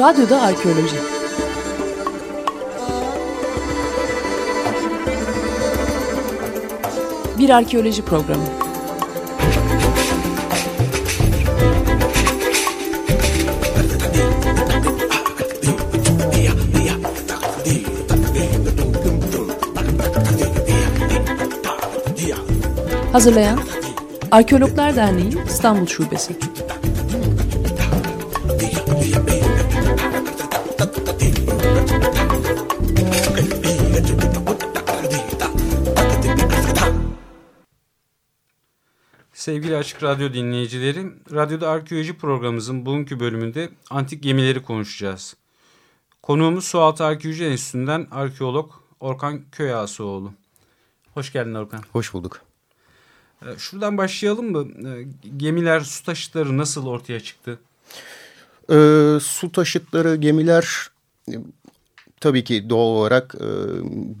Radyoda Arkeoloji Bir arkeoloji programı. Hazırlayan Arkeologlar Derneği İstanbul Şubesi. Sevgili Açık Radyo dinleyicileri, Radyoda Arkeoloji programımızın bugünkü bölümünde antik gemileri konuşacağız. Konuğumuz Sualtı Arkeoloji Enstitüsü'nden arkeolog Orkan Köyağasoğlu. Hoş geldin Orkan. Hoş bulduk. Ee, şuradan başlayalım mı? Ee, gemiler, su taşıtları nasıl ortaya çıktı? Ee, su taşıtları, gemiler tabii ki doğal olarak e,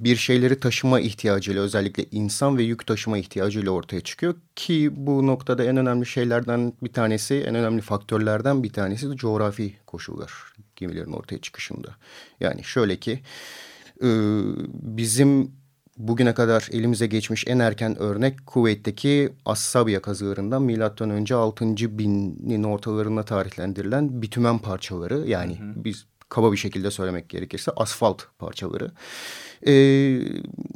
bir şeyleri taşıma ihtiyacıyla özellikle insan ve yük taşıma ihtiyacıyla ortaya çıkıyor. Ki bu noktada en önemli şeylerden bir tanesi, en önemli faktörlerden bir tanesi de coğrafi koşullar gemilerin ortaya çıkışında. Yani şöyle ki e, bizim bugüne kadar elimize geçmiş en erken örnek Kuveyt'teki Assabiya kazılarından milattan önce 6. binin ortalarına tarihlendirilen bitümen parçaları yani hı hı. biz kaba bir şekilde söylemek gerekirse asfalt parçaları. Ee,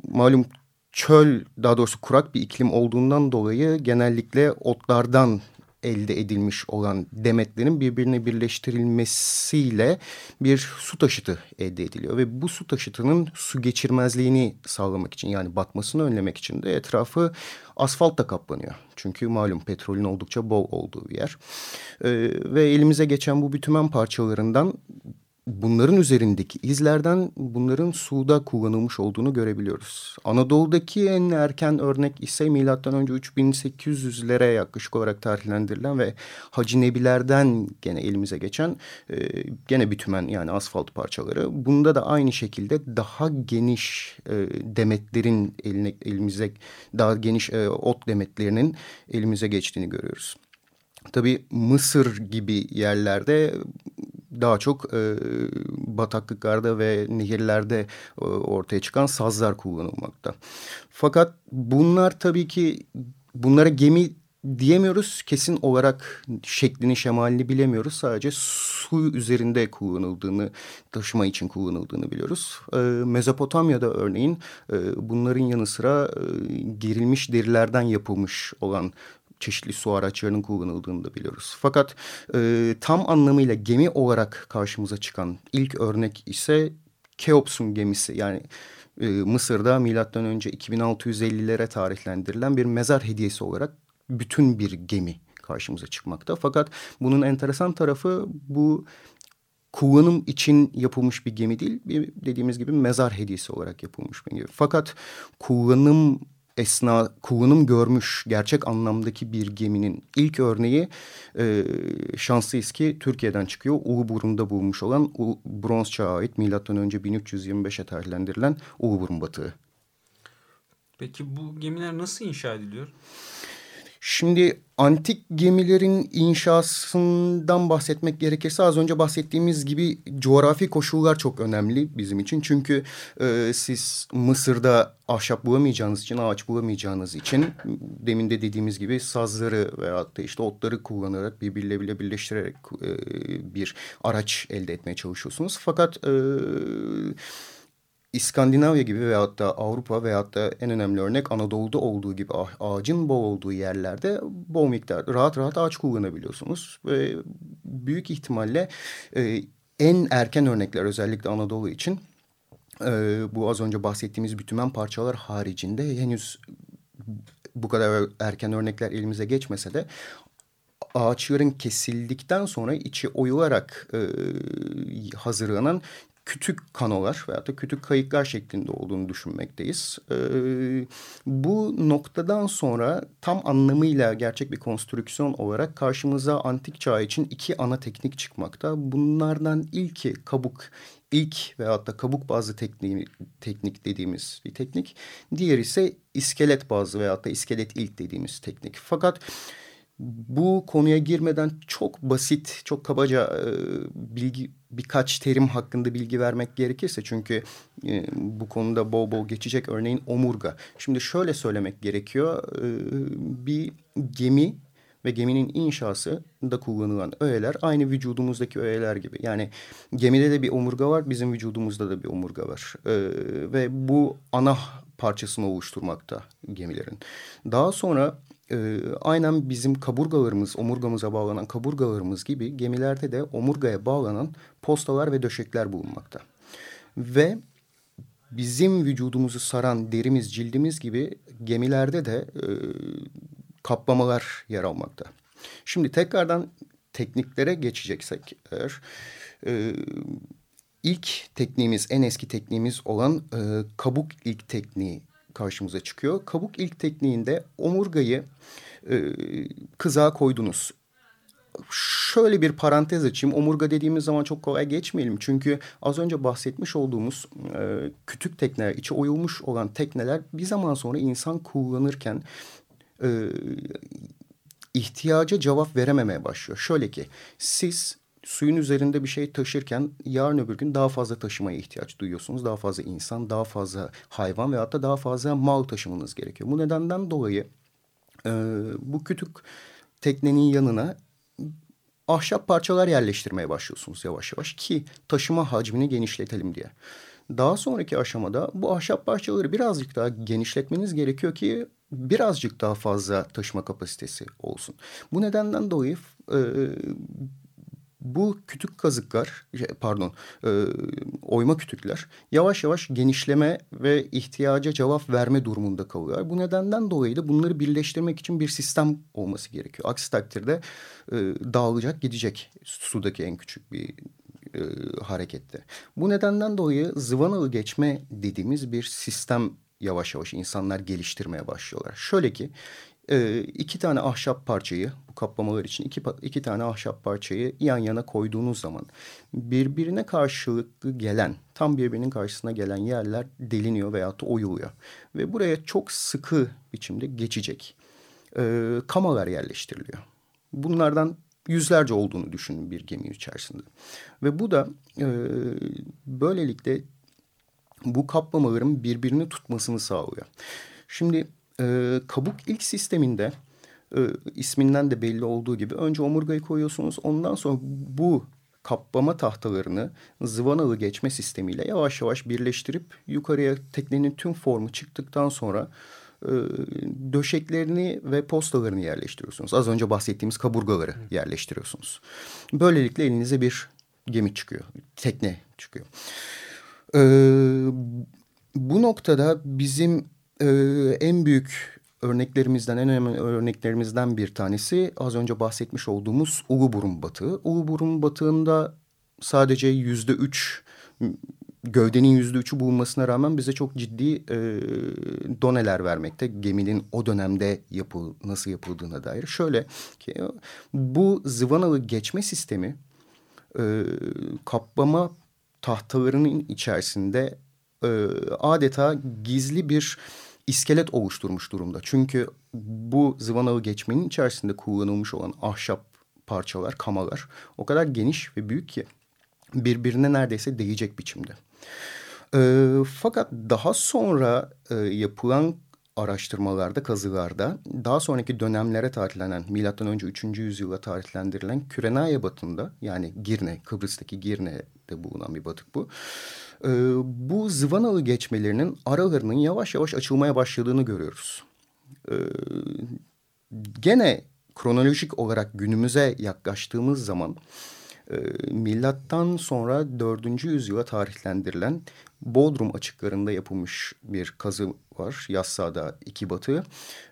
malum çöl daha doğrusu kurak bir iklim olduğundan dolayı genellikle otlardan elde edilmiş olan demetlerin birbirine birleştirilmesiyle bir su taşıtı elde ediliyor. Ve bu su taşıtının su geçirmezliğini sağlamak için yani batmasını önlemek için de etrafı asfaltla kaplanıyor. Çünkü malum petrolün oldukça bol olduğu bir yer. Ee, ve elimize geçen bu bitümen parçalarından bunların üzerindeki izlerden bunların suda kullanılmış olduğunu görebiliyoruz. Anadolu'daki en erken örnek ise önce 3800'lere yaklaşık olarak tarihlendirilen ve Hacı Nebilerden gene elimize geçen e, gene bitümen yani asfalt parçaları. Bunda da aynı şekilde daha geniş e, demetlerin eline, elimize daha geniş e, ot demetlerinin elimize geçtiğini görüyoruz. Tabii Mısır gibi yerlerde daha çok e, bataklıklarda ve nehirlerde e, ortaya çıkan sazlar kullanılmakta. Fakat bunlar tabii ki bunlara gemi diyemiyoruz. Kesin olarak şeklini şemalini bilemiyoruz. Sadece su üzerinde kullanıldığını, taşıma için kullanıldığını biliyoruz. E, Mezopotamya'da örneğin e, bunların yanı sıra e, gerilmiş derilerden yapılmış olan çeşitli su araçlarının kullanıldığını da biliyoruz. Fakat e, tam anlamıyla gemi olarak karşımıza çıkan ilk örnek ise Keops'un gemisi yani e, Mısır'da milattan önce 2650'lere tarihlendirilen bir mezar hediyesi olarak bütün bir gemi karşımıza çıkmakta. Fakat bunun enteresan tarafı bu kullanım için yapılmış bir gemi değil. Bir, dediğimiz gibi mezar hediyesi olarak yapılmış bir gemi. Fakat kullanım esna kullanım görmüş gerçek anlamdaki bir geminin ilk örneği e, şanslıyız ki Türkiye'den çıkıyor. Uluburun'da bulmuş olan U, bronz çağa ait milattan önce 1325'e tarihlendirilen Uluburun batığı. Peki bu gemiler nasıl inşa ediliyor? Şimdi antik gemilerin inşasından bahsetmek gerekirse az önce bahsettiğimiz gibi coğrafi koşullar çok önemli bizim için. Çünkü e, siz Mısır'da ahşap bulamayacağınız için, ağaç bulamayacağınız için demin de dediğimiz gibi sazları veyahut da işte otları kullanarak birbirleriyle birleştirerek e, bir araç elde etmeye çalışıyorsunuz. Fakat... E, İskandinavya gibi veyahut da Avrupa veyahut da en önemli örnek Anadolu'da olduğu gibi ağacın bol olduğu yerlerde bol miktar rahat rahat ağaç kullanabiliyorsunuz. Ve büyük ihtimalle e, en erken örnekler özellikle Anadolu için e, bu az önce bahsettiğimiz bütümen parçalar haricinde henüz bu kadar erken örnekler elimize geçmese de ağaçların kesildikten sonra içi oyularak e, hazırlanan kütük kanolar veya da kütük kayıklar şeklinde olduğunu düşünmekteyiz. Ee, bu noktadan sonra tam anlamıyla gerçek bir konstrüksiyon olarak karşımıza antik çağ için iki ana teknik çıkmakta. Bunlardan ilki kabuk ilk veyahut da kabuk bazlı tekniği, teknik dediğimiz bir teknik. Diğeri ise iskelet bazlı veyahut da iskelet ilk dediğimiz teknik. Fakat bu konuya girmeden çok basit, çok kabaca e, bilgi birkaç terim hakkında bilgi vermek gerekirse çünkü e, bu konuda bol bol geçecek örneğin omurga. Şimdi şöyle söylemek gerekiyor. E, bir gemi ve geminin inşası da kullanılan öğeler aynı vücudumuzdaki öğeler gibi. Yani gemide de bir omurga var, bizim vücudumuzda da bir omurga var. Ee, ve bu ana parçasını oluşturmakta gemilerin. Daha sonra e, aynen bizim kaburgalarımız, omurgamıza bağlanan kaburgalarımız gibi gemilerde de omurgaya bağlanan postalar ve döşekler bulunmakta. Ve bizim vücudumuzu saran derimiz, cildimiz gibi gemilerde de e, kaplamalar yer almakta. Şimdi tekrardan tekniklere geçeceksek eğer e, ilk tekniğimiz en eski tekniğimiz olan e, kabuk ilk tekniği karşımıza çıkıyor. Kabuk ilk tekniğinde omurgayı e, kızağa koydunuz. Şöyle bir parantez açayım. Omurga dediğimiz zaman çok kolay geçmeyelim. Çünkü az önce bahsetmiş olduğumuz e, kütük tekneler, içi oyulmuş olan tekneler bir zaman sonra insan kullanırken e, ihtiyaca cevap verememeye başlıyor. Şöyle ki siz suyun üzerinde bir şey taşırken yarın öbür gün daha fazla taşımaya ihtiyaç duyuyorsunuz. Daha fazla insan, daha fazla hayvan ve hatta daha fazla mal taşımanız gerekiyor. Bu nedenden dolayı e, bu kütük teknenin yanına ahşap parçalar yerleştirmeye başlıyorsunuz yavaş yavaş ki taşıma hacmini genişletelim diye. Daha sonraki aşamada bu ahşap parçaları birazcık daha genişletmeniz gerekiyor ki birazcık daha fazla taşıma kapasitesi olsun. Bu nedenden dolayı e, bu kütük kazıklar şey, pardon e, oyma kütükler yavaş yavaş genişleme ve ihtiyaca cevap verme durumunda kalıyorlar. Bu nedenden dolayı da bunları birleştirmek için bir sistem olması gerekiyor. Aksi takdirde e, dağılacak gidecek sudaki en küçük bir e, harekette. Bu nedenden dolayı zıvanalı geçme dediğimiz bir sistem yavaş yavaş insanlar geliştirmeye başlıyorlar. Şöyle ki e, iki tane ahşap parçayı bu kaplamalar için iki, iki tane ahşap parçayı yan yana koyduğunuz zaman birbirine karşılıklı gelen tam birbirinin karşısına gelen yerler deliniyor veya da oyuluyor. Ve buraya çok sıkı biçimde geçecek e, kamalar yerleştiriliyor. Bunlardan yüzlerce olduğunu düşünün bir gemi içerisinde. Ve bu da e, böylelikle bu kaplamaların birbirini tutmasını sağlıyor. Şimdi e, kabuk ilk sisteminde e, isminden de belli olduğu gibi önce omurgayı koyuyorsunuz. Ondan sonra bu kaplama tahtalarını zıvanalı geçme sistemiyle yavaş yavaş birleştirip yukarıya teknenin tüm formu çıktıktan sonra e, döşeklerini ve postalarını yerleştiriyorsunuz. Az önce bahsettiğimiz kaburgaları yerleştiriyorsunuz. Böylelikle elinize bir gemi çıkıyor, tekne çıkıyor. E, bu noktada bizim e, en büyük örneklerimizden, en önemli örneklerimizden bir tanesi az önce bahsetmiş olduğumuz Uluburun batığı. Uluburun batığında sadece yüzde üç gövdenin yüzde üçü bulunmasına rağmen bize çok ciddi e, doneler vermekte. Geminin o dönemde yapı, nasıl yapıldığına dair. Şöyle ki bu zıvanalı geçme sistemi e, kaplama tahtalarının içerisinde e, adeta gizli bir iskelet oluşturmuş durumda. Çünkü bu zıvanalı geçmenin içerisinde kullanılmış olan ahşap parçalar, kamalar o kadar geniş ve büyük ki birbirine neredeyse değecek biçimde. E, fakat daha sonra e, yapılan araştırmalarda, kazılarda daha sonraki dönemlere tarihlenen, milattan önce 3. yüzyıla tarihlendirilen Kürenaya batında yani Girne, Kıbrıs'taki Girne'de bulunan bir batık bu. Ee, bu zıvanalı geçmelerinin aralarının yavaş yavaş açılmaya başladığını görüyoruz. Ee, gene kronolojik olarak günümüze yaklaştığımız zaman e, milattan sonra 4. yüzyıla tarihlendirilen Bodrum açıklarında yapılmış bir kazı var. Yassıada iki batı.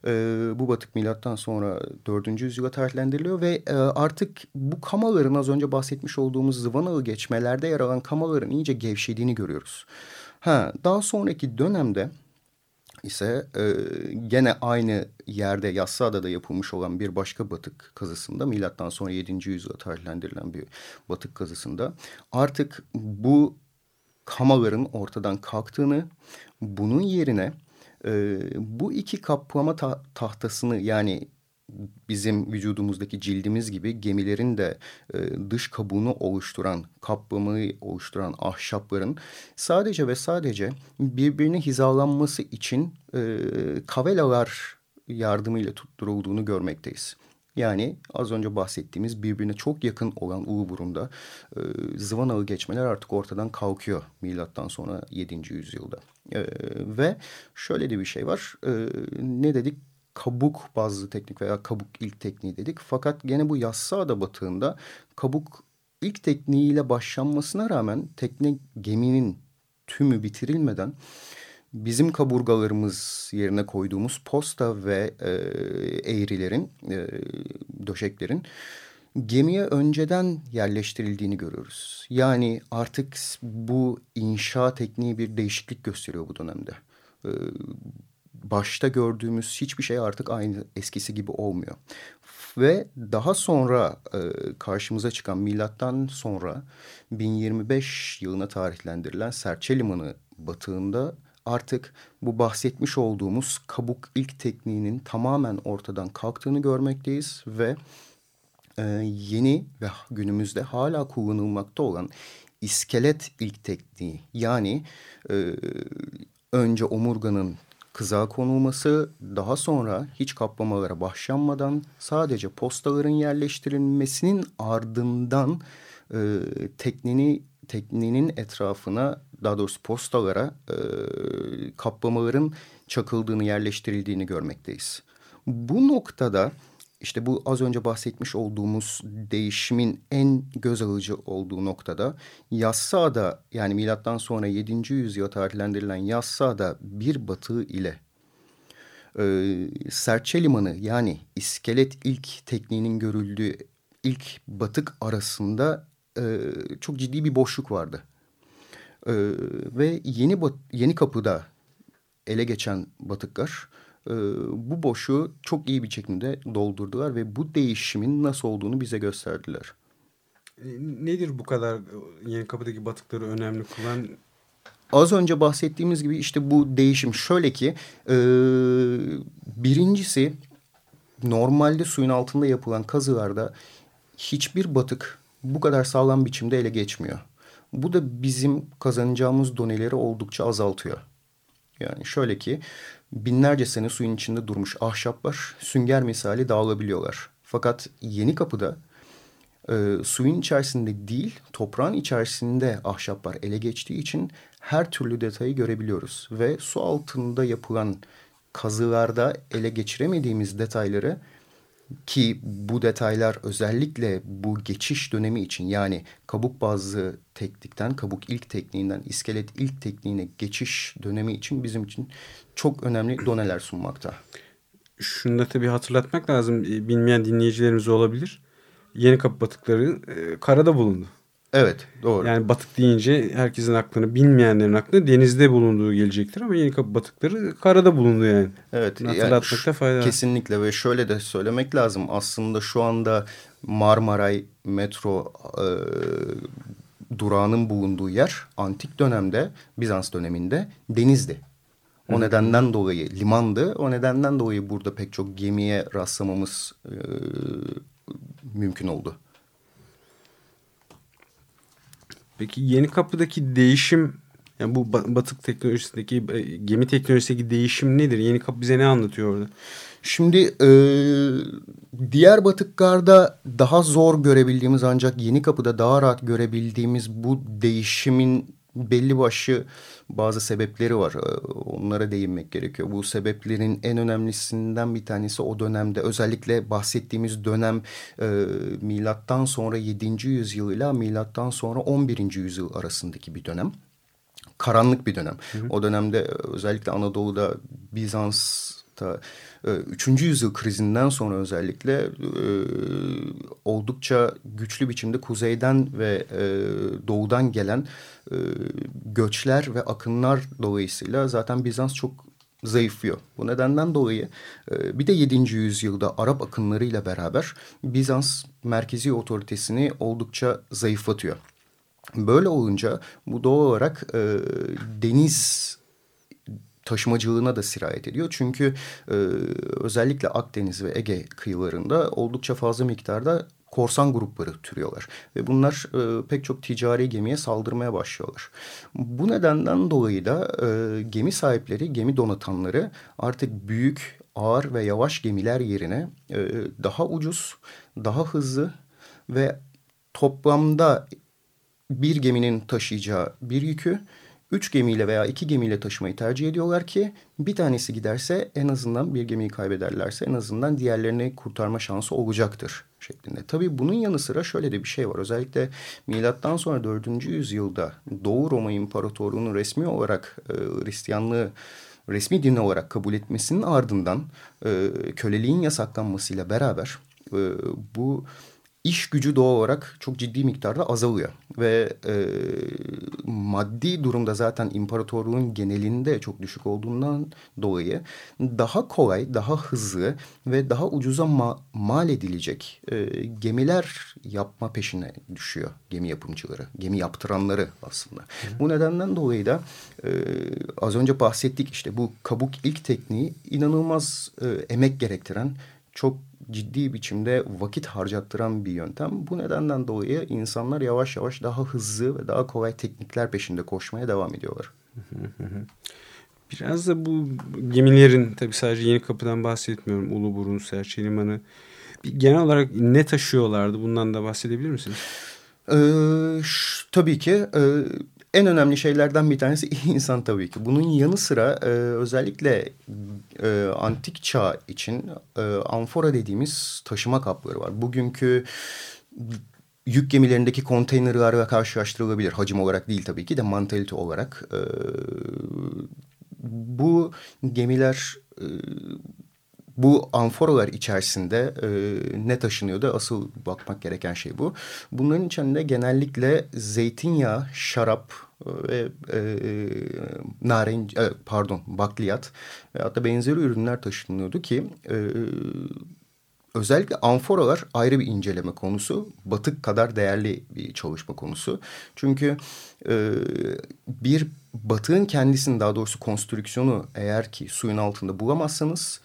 E, bu batık milattan sonra 4. yüzyıla tarihlendiriliyor ve e, artık bu kamaların az önce bahsetmiş olduğumuz zıvanalı geçmelerde yer alan kamaların iyice gevşediğini görüyoruz. Ha, daha sonraki dönemde ise e, gene aynı yerde Yassıada'da yapılmış olan bir başka batık kazısında milattan sonra 7. yüzyıla tarihlendirilen bir batık kazısında artık bu kamaların ortadan kalktığını bunun yerine e, bu iki kaplama ta tahtasını yani bizim vücudumuzdaki cildimiz gibi gemilerin de e, dış kabuğunu oluşturan, kaplamayı oluşturan ahşapların sadece ve sadece birbirine hizalanması için e, kavelalar yardımıyla tutturulduğunu görmekteyiz. Yani az önce bahsettiğimiz birbirine çok yakın olan Uluburun'da e, zıvanalı geçmeler artık ortadan kalkıyor milattan sonra 7. yüzyılda. E, ve şöyle de bir şey var. E, ne dedik? Kabuk bazlı teknik veya kabuk ilk tekniği dedik. Fakat gene bu Yassıada batığında kabuk ilk tekniğiyle başlanmasına rağmen tekne geminin tümü bitirilmeden bizim kaburgalarımız yerine koyduğumuz posta ve e, eğrilerin, e, döşeklerin gemiye önceden yerleştirildiğini görüyoruz. Yani artık bu inşa tekniği bir değişiklik gösteriyor bu dönemde. E, başta gördüğümüz hiçbir şey artık aynı eskisi gibi olmuyor. Ve daha sonra e, karşımıza çıkan milattan sonra 1025 yılına tarihlendirilen Serçe Limanı batığında artık bu bahsetmiş olduğumuz kabuk ilk tekniğinin tamamen ortadan kalktığını görmekteyiz ve e, yeni ve günümüzde hala kullanılmakta olan iskelet ilk tekniği yani e, önce omurganın kızağa konulması daha sonra hiç kaplamalara başlanmadan sadece postaların yerleştirilmesinin ardından e, tekneni teknenin etrafına daha doğrusu postalara e, kaplamaların çakıldığını yerleştirildiğini görmekteyiz. Bu noktada işte bu az önce bahsetmiş olduğumuz değişimin en göz alıcı olduğu noktada Yassıada yani milattan sonra 7. yüzyıla tarihlendirilen Yassıada bir batığı ile e, Serçe Limanı yani iskelet ilk tekniğinin görüldüğü ilk batık arasında e, çok ciddi bir boşluk vardı. E, ve yeni yeni kapıda ele geçen batıklar e, bu boşu çok iyi bir şekilde doldurdular ve bu değişimin nasıl olduğunu bize gösterdiler. E, nedir bu kadar yeni kapıdaki batıkları önemli kılan? Az önce bahsettiğimiz gibi işte bu değişim şöyle ki e, birincisi normalde suyun altında yapılan kazılarda hiçbir batık bu kadar sağlam biçimde ele geçmiyor. Bu da bizim kazanacağımız doneleri oldukça azaltıyor. Yani şöyle ki binlerce sene suyun içinde durmuş ahşaplar sünger misali dağılabiliyorlar. Fakat yeni kapıda e, suyun içerisinde değil toprağın içerisinde ahşaplar ele geçtiği için her türlü detayı görebiliyoruz. Ve su altında yapılan kazılarda ele geçiremediğimiz detayları ki bu detaylar özellikle bu geçiş dönemi için yani kabuk bazlı teknikten, kabuk ilk tekniğinden iskelet ilk tekniğine geçiş dönemi için bizim için çok önemli doneler sunmakta. Şunu da tabii hatırlatmak lazım. Bilmeyen dinleyicilerimiz olabilir. Yeni kapı batıkları e, karada bulundu. Evet doğru. Yani batık deyince herkesin aklına bilmeyenlerin aklına denizde bulunduğu gelecektir ama yeni kapı batıkları karada bulundu yani. Evet. Hatırlatmakta yani fayda var. Kesinlikle ve şöyle de söylemek lazım. Aslında şu anda Marmaray metro e, durağının bulunduğu yer antik dönemde Bizans döneminde denizdi. O nedenden dolayı limandı. O nedenden dolayı burada pek çok gemiye rastlamamız e, mümkün oldu. Peki yeni kapıdaki değişim yani bu batık teknolojisindeki e, gemi teknolojisindeki değişim nedir? Yeni kapı bize ne anlatıyor orada? Şimdi e, diğer batıklarda daha zor görebildiğimiz ancak yeni kapıda daha rahat görebildiğimiz bu değişimin belli başlı bazı sebepleri var. Ee, onlara değinmek gerekiyor. Bu sebeplerin en önemlisinden bir tanesi o dönemde özellikle bahsettiğimiz dönem e, milattan sonra 7. yüzyıl ile milattan sonra 11. yüzyıl arasındaki bir dönem. Karanlık bir dönem. Hı hı. O dönemde özellikle Anadolu'da Bizans'ta e, üçüncü yüzyıl krizinden sonra özellikle e, oldukça güçlü biçimde kuzeyden ve e, doğudan gelen e, göçler ve akınlar dolayısıyla zaten Bizans çok zayıflıyor. Bu nedenden dolayı e, bir de 7. yüzyılda Arap akınlarıyla beraber Bizans merkezi otoritesini oldukça zayıflatıyor. Böyle olunca bu doğal olarak e, deniz taşımacılığına da sirayet ediyor. Çünkü e, özellikle Akdeniz ve Ege kıyılarında oldukça fazla miktarda korsan grupları türüyorlar. Ve bunlar e, pek çok ticari gemiye saldırmaya başlıyorlar. Bu nedenden dolayı da e, gemi sahipleri, gemi donatanları artık büyük, ağır ve yavaş gemiler yerine e, daha ucuz, daha hızlı ve toplamda bir geminin taşıyacağı bir yükü üç gemiyle veya iki gemiyle taşımayı tercih ediyorlar ki bir tanesi giderse en azından bir gemiyi kaybederlerse en azından diğerlerini kurtarma şansı olacaktır şeklinde. Tabii bunun yanı sıra şöyle de bir şey var. Özellikle milattan sonra 4. yüzyılda Doğu Roma İmparatorluğu'nun resmi olarak e, Hristiyanlığı resmi din olarak kabul etmesinin ardından e, köleliğin yasaklanmasıyla beraber e, bu iş gücü doğal olarak çok ciddi miktarda azalıyor. Ve e, maddi durumda zaten imparatorluğun genelinde çok düşük olduğundan dolayı daha kolay, daha hızlı ve daha ucuza ma mal edilecek e, gemiler yapma peşine düşüyor gemi yapımcıları, gemi yaptıranları aslında. Hı. Bu nedenden dolayı da e, az önce bahsettik işte bu kabuk ilk tekniği inanılmaz e, emek gerektiren çok ciddi biçimde vakit harcattıran bir yöntem. Bu nedenden dolayı insanlar yavaş yavaş daha hızlı ve daha kolay teknikler peşinde koşmaya devam ediyorlar. Biraz da bu gemilerin tabii sadece Yeni Kapı'dan bahsetmiyorum. Uluburun, Serçe Limanı. Genel olarak ne taşıyorlardı? Bundan da bahsedebilir misiniz? Ee, tabii ki. E, en önemli şeylerden bir tanesi insan tabii ki. Bunun yanı sıra e, özellikle e, antik çağ için e, amfora dediğimiz taşıma kapları var. Bugünkü yük gemilerindeki konteynerlarla karşılaştırılabilir. Hacim olarak değil tabii ki de mantalite olarak. E, bu gemiler... E, bu amforalar içerisinde e, ne taşınıyordu? Asıl bakmak gereken şey bu. Bunların içinde genellikle zeytinyağı, şarap e, ve e, narenci, e, pardon bakliyat ve hatta benzeri ürünler taşınıyordu ki e, özellikle amforalar ayrı bir inceleme konusu. Batık kadar değerli bir çalışma konusu. Çünkü e, bir batığın kendisini daha doğrusu konstrüksiyonu eğer ki suyun altında bulamazsanız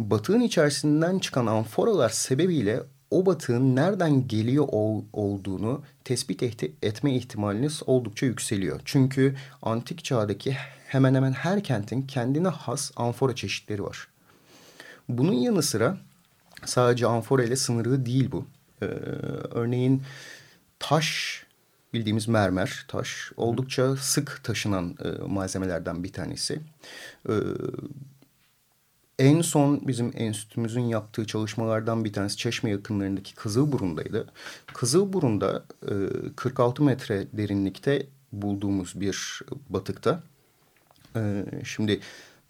batığın içerisinden çıkan amforalar sebebiyle o batığın nereden geliyor ol, olduğunu tespit etme ihtimaliniz oldukça yükseliyor. Çünkü antik çağdaki hemen hemen her kentin kendine has amfora çeşitleri var. Bunun yanı sıra sadece amfora ile sınırlı değil bu. Ee, örneğin taş bildiğimiz mermer taş oldukça sık taşınan e, malzemelerden bir tanesi. Ee, en son bizim enstitümüzün yaptığı çalışmalardan bir tanesi Çeşme yakınlarındaki Kızılburun'daydı. Kızılburun'da e, 46 metre derinlikte bulduğumuz bir batıkta. E, şimdi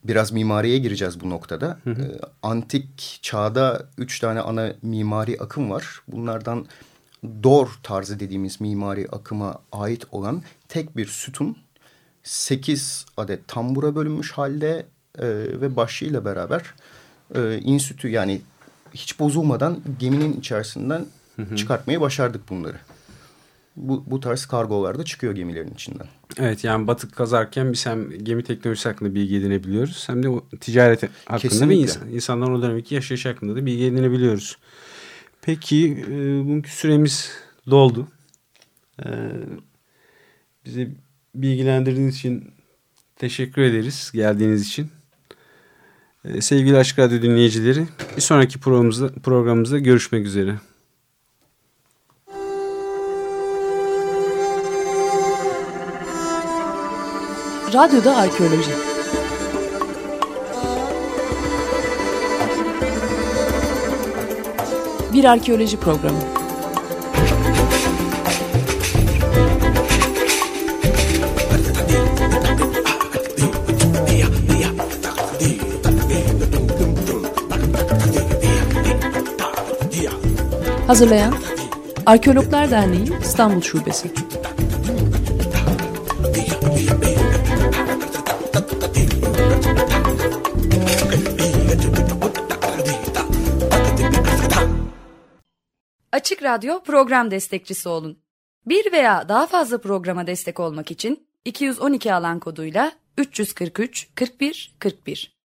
biraz mimariye gireceğiz bu noktada. Hı hı. E, antik çağda üç tane ana mimari akım var. Bunlardan Dor tarzı dediğimiz mimari akıma ait olan tek bir sütun sekiz adet tambura bölünmüş halde e, ve başlığıyla beraber e, insütü yani hiç bozulmadan geminin içerisinden hı hı. çıkartmayı başardık bunları. Bu, bu tarz kargolarda çıkıyor gemilerin içinden. Evet yani batık kazarken biz hem gemi teknolojisi hakkında bilgi edinebiliyoruz hem de o ticaret hakkında Kesinlikle. ve insan, insanların o dönemki yaşayış hakkında da bilgi edinebiliyoruz. Peki e, bugünkü süremiz doldu. E, bize bilgilendirdiğiniz için teşekkür ederiz geldiğiniz için. Ee, sevgili Aşk Radyo dinleyicileri bir sonraki programımızda, programımızda görüşmek üzere. Radyoda Arkeoloji Bir arkeoloji programı. Hazırlayan Arkeologlar Derneği İstanbul Şubesi. Açık Radyo program destekçisi olun. Bir veya daha fazla programa destek olmak için 212 alan koduyla 343 41 41.